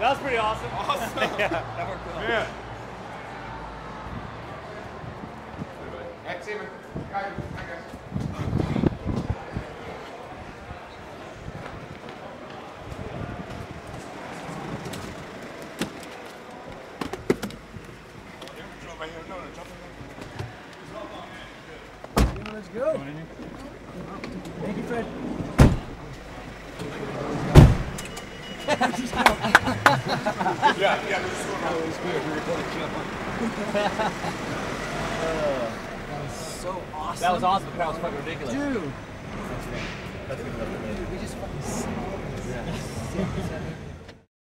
That was pretty awesome. Awesome. yeah, that worked well. Yeah. Hey, Steven. Hi, hi guys. Let's go. Thank you, Fred. Yeah, yeah, this is So awesome. That was awesome. The crowd was fucking ridiculous. Dude. That's good enough for me. Dude, We just fucking. Yeah.